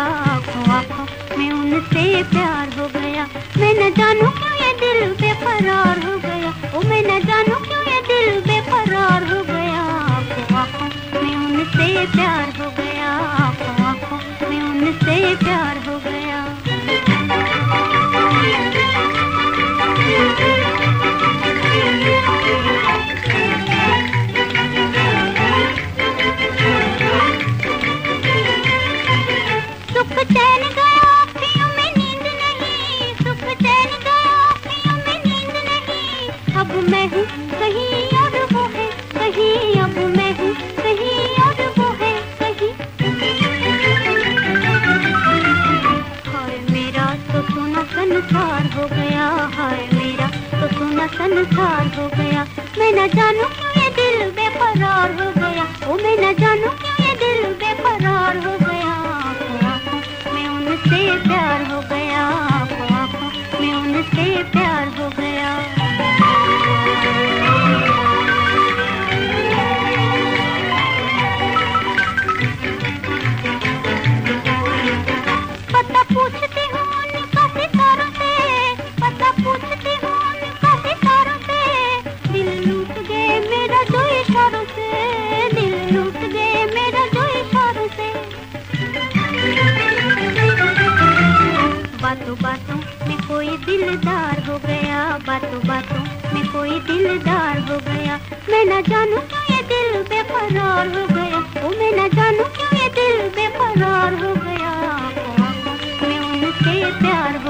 गया आँखों में उनसे प्यार हो गया। मैं न जानू क्यों ये दिल बेकरार हो गया। ओ, मैं न जानू क्यों ये दिल बेकरार हो गया। आँखों, में उनसे प्यार हो गया। आँखों आँखों, में उनसे प्यार हो गया। संसार हो गया। मैं न जानू क्यों ये दिल उनसे प्यार हो गया आँखों आँखों में उनसे प्यार हो में कोई दिलदार हो गया। बातों बातों में कोई दिलदार हो गया। मैं न जानू क्यों ये दिल बेफरार हो गया? ओ, मैं न जानू क्यों ये दिल बेफरार हो गया? मैं उनके प्यार हो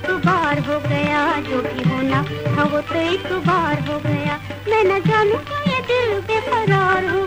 एक बार हो गया जो भी होना था वो तो एक बार हो गया। मैं न जानू ये दिल बेकरार हो